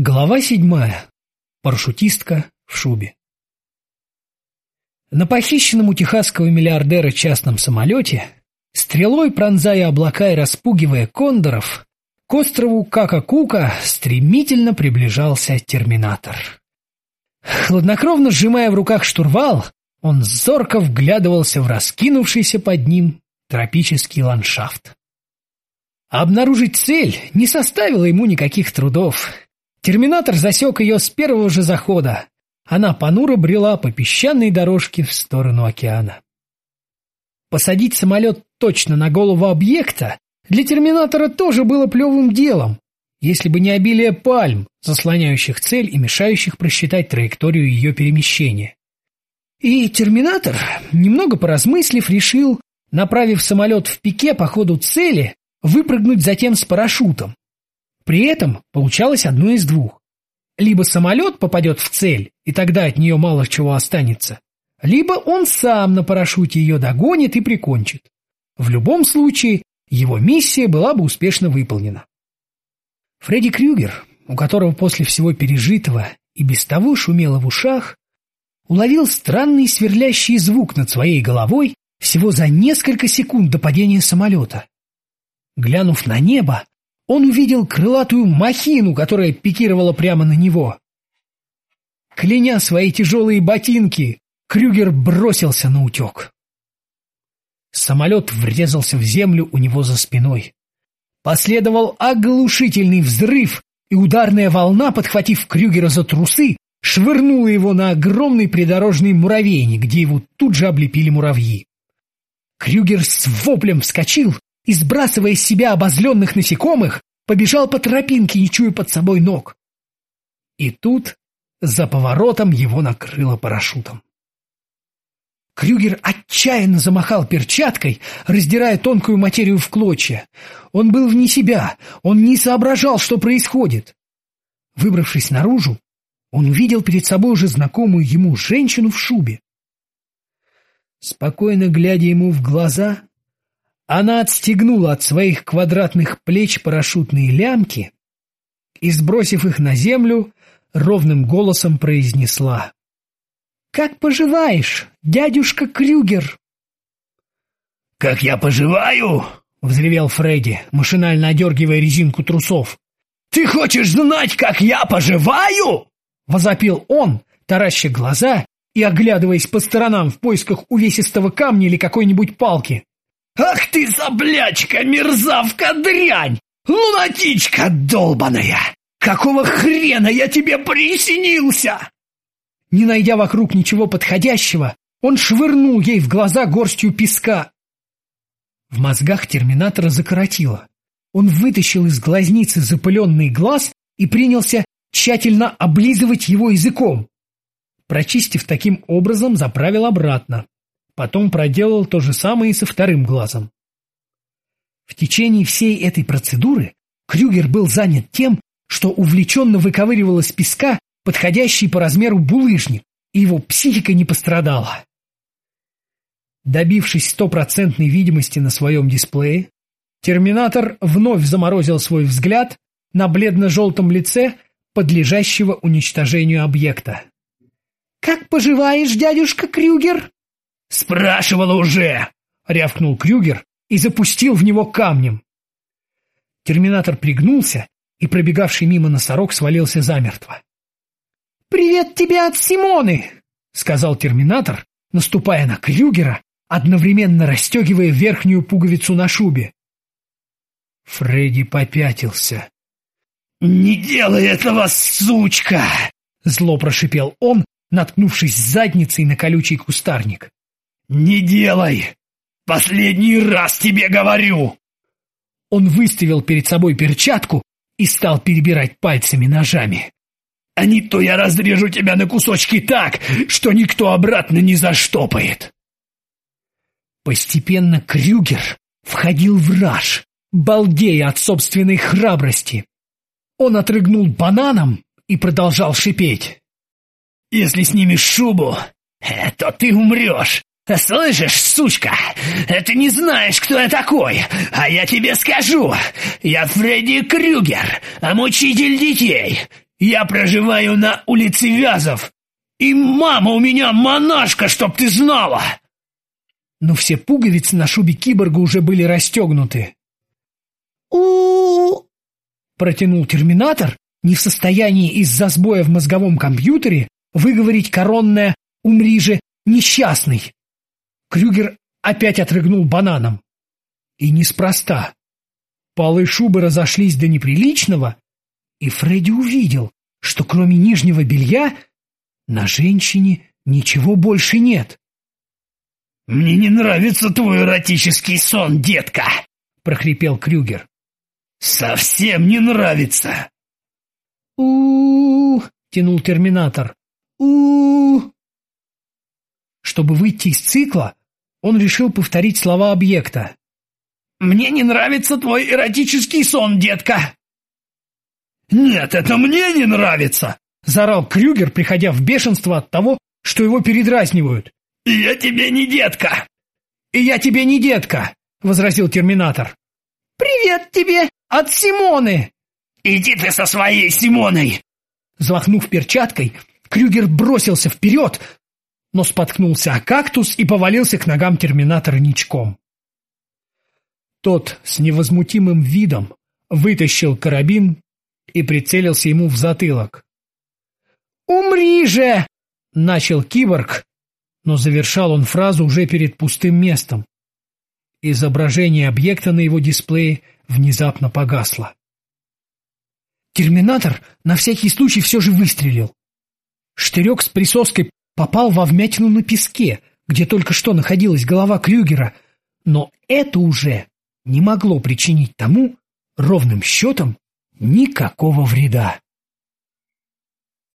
Глава седьмая. Парашютистка в шубе. На похищенном у техасского миллиардера частном самолете, стрелой пронзая облака и распугивая кондоров, к острову Кака-Кука стремительно приближался терминатор. Хладнокровно сжимая в руках штурвал, он зорко вглядывался в раскинувшийся под ним тропический ландшафт. обнаружить цель не составило ему никаких трудов — Терминатор засек ее с первого же захода. Она понуро брела по песчаной дорожке в сторону океана. Посадить самолет точно на голову объекта для терминатора тоже было плевым делом, если бы не обилие пальм, заслоняющих цель и мешающих просчитать траекторию ее перемещения. И терминатор, немного поразмыслив, решил, направив самолет в пике по ходу цели, выпрыгнуть затем с парашютом, при этом получалось одно из двух. Либо самолет попадет в цель, и тогда от нее мало чего останется, либо он сам на парашюте ее догонит и прикончит. В любом случае, его миссия была бы успешно выполнена. Фредди Крюгер, у которого после всего пережитого и без того шумело в ушах, уловил странный сверлящий звук над своей головой всего за несколько секунд до падения самолета. Глянув на небо, он увидел крылатую махину, которая пикировала прямо на него. Кляня свои тяжелые ботинки, Крюгер бросился на утек. Самолет врезался в землю у него за спиной. Последовал оглушительный взрыв, и ударная волна, подхватив Крюгера за трусы, швырнула его на огромный придорожный муравейник, где его тут же облепили муравьи. Крюгер с воплем вскочил и, сбрасывая с себя обозленных насекомых, побежал по тропинке, не чуя под собой ног. И тут за поворотом его накрыло парашютом. Крюгер отчаянно замахал перчаткой, раздирая тонкую материю в клочья. Он был вне себя, он не соображал, что происходит. Выбравшись наружу, он увидел перед собой уже знакомую ему женщину в шубе. Спокойно глядя ему в глаза, она отстегнула от своих квадратных плеч парашютные лямки и, сбросив их на землю, ровным голосом произнесла. «Как поживаешь, дядюшка Крюгер?» «Как я поживаю?» — взревел Фредди, машинально одергивая резинку трусов. «Ты хочешь знать, как я поживаю?» — возопил он, тараща глаза и оглядываясь по сторонам в поисках увесистого камня или какой-нибудь палки. «Ах ты, заблячка, мерзавка, дрянь! Лунатичка долбаная! Какого хрена я тебе приснился?» Не найдя вокруг ничего подходящего, он швырнул ей в глаза горстью песка. В мозгах терминатора закоротило. Он вытащил из глазницы запыленный глаз и принялся тщательно облизывать его языком. Прочистив таким образом, заправил обратно. Потом проделал то же самое и со вторым глазом. В течение всей этой процедуры Крюгер был занят тем, что увлеченно выковыривал из песка подходящий по размеру булыжник, и его психика не пострадала. Добившись стопроцентной видимости на своем дисплее, терминатор вновь заморозил свой взгляд на бледно-желтом лице подлежащего уничтожению объекта. «Как поживаешь, дядюшка Крюгер?» «Спрашивала уже!» — рявкнул Крюгер и запустил в него камнем. Терминатор пригнулся, и пробегавший мимо носорог свалился замертво. «Привет тебе от Симоны!» — сказал терминатор, наступая на Крюгера, одновременно расстегивая верхнюю пуговицу на шубе. Фредди попятился. «Не делай этого, сучка!» — зло прошипел он, наткнувшись задницей на колючий кустарник. «Не делай! Последний раз тебе говорю!» Он выставил перед собой перчатку и стал перебирать пальцами ножами. «А не то я разрежу тебя на кусочки так, что никто обратно не заштопает!» Постепенно Крюгер входил в раж, балдея от собственной храбрости. Он отрыгнул бананом и продолжал шипеть. «Если снимешь шубу, то ты умрешь, «Слышишь, сучка, ты не знаешь, кто я такой, а я тебе скажу. Я Фредди Крюгер, мучитель детей. Я проживаю на улице Вязов, и мама у меня монашка, чтоб ты знала!» Но все пуговицы на шубе киборга уже были расстегнуты. у протянул терминатор, не в состоянии из-за сбоя в мозговом компьютере выговорить коронное «умри же, несчастный». Крюгер опять отрыгнул бананом. И неспроста. Полы шубы разошлись до неприличного, и Фредди увидел, что кроме нижнего белья на женщине ничего больше нет. «Мне не нравится твой эротический сон, детка!» — прохрипел Крюгер. «Совсем не нравится!» у, тянул терминатор. -у Чтобы выйти из цикла, он решил повторить слова объекта. «Мне не нравится твой эротический сон, детка!» «Нет, это мне не нравится!» — заорал Крюгер, приходя в бешенство от того, что его передразнивают. «Я тебе не детка!» «И я тебе не детка!» — возразил Терминатор. «Привет тебе от Симоны!» «Иди ты со своей Симоной!» Взмахнув перчаткой, Крюгер бросился вперед, но споткнулся о кактус и повалился к ногам Терминатора ничком. Тот с невозмутимым видом вытащил карабин и прицелился ему в затылок. «Умри же!» — начал киборг, но завершал он фразу уже перед пустым местом. Изображение объекта на его дисплее внезапно погасло. Терминатор на всякий случай все же выстрелил. Штырек с присоской попал во вмятину на песке, где только что находилась голова Крюгера, но это уже не могло причинить тому ровным счетом никакого вреда.